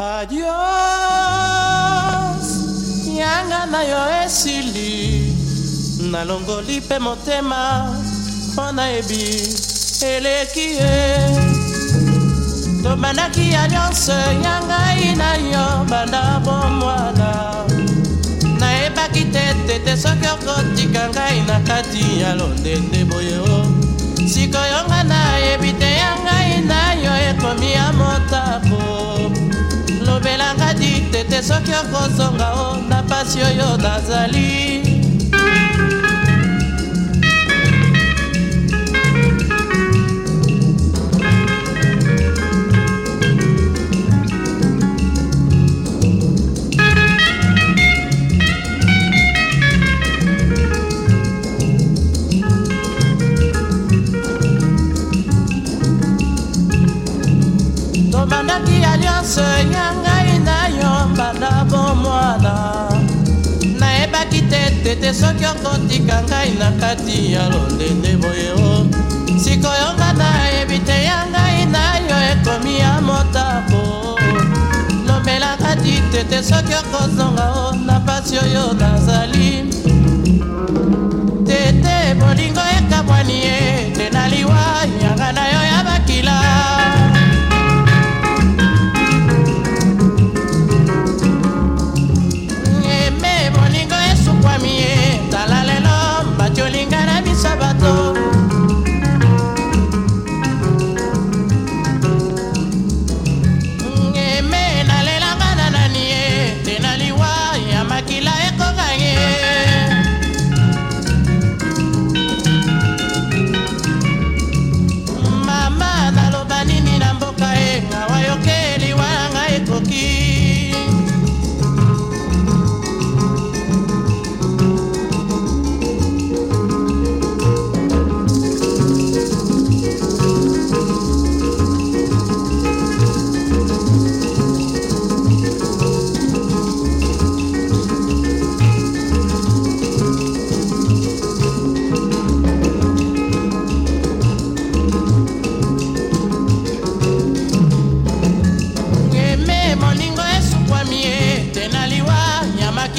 adios yanga na yo esili nalongoli mpe motema mpo nayebi eleki ye tobandaki ya nyonso ya ngai na yo banda bomwana nayebaki te tete soki okotika ngai na kati ya londende boye te soki okozonga o na pasi oyo nazali tobandaki ya nyonso enyanga banda bomwana nayebaki te tete soki okotika ngai na kati ya londende boye o sikoyo nga nayebi te ya ngai na yo ekomi ya motabo lobelaka ti tete soki okozonga o na pasi oyo nazali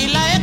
Gracias.